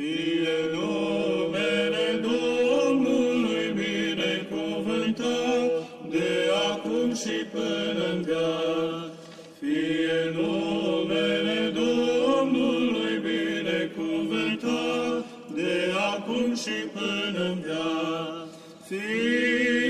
Fie numele Domnului binecuvântat, de acum și până în veac. Fie numele Domnului binecuvântat, de acum și până în veac. Fie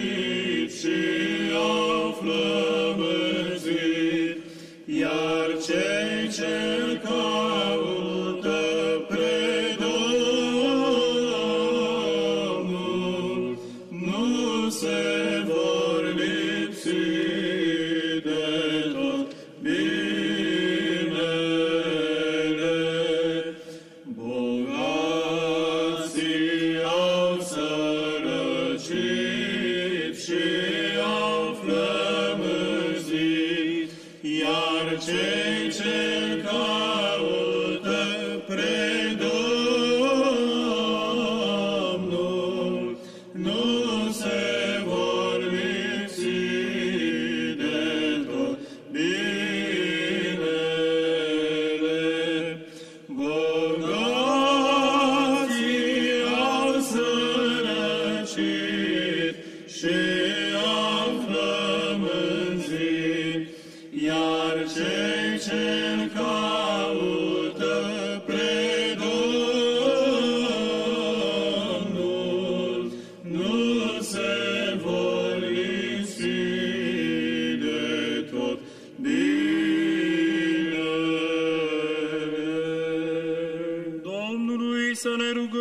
sărăcit și au flămânzit, iar cei sărăcit și au flămânzit, iar cei ce caută pre Domnul nu se vor lipsi de tot binele. Domnului să ne rugăm.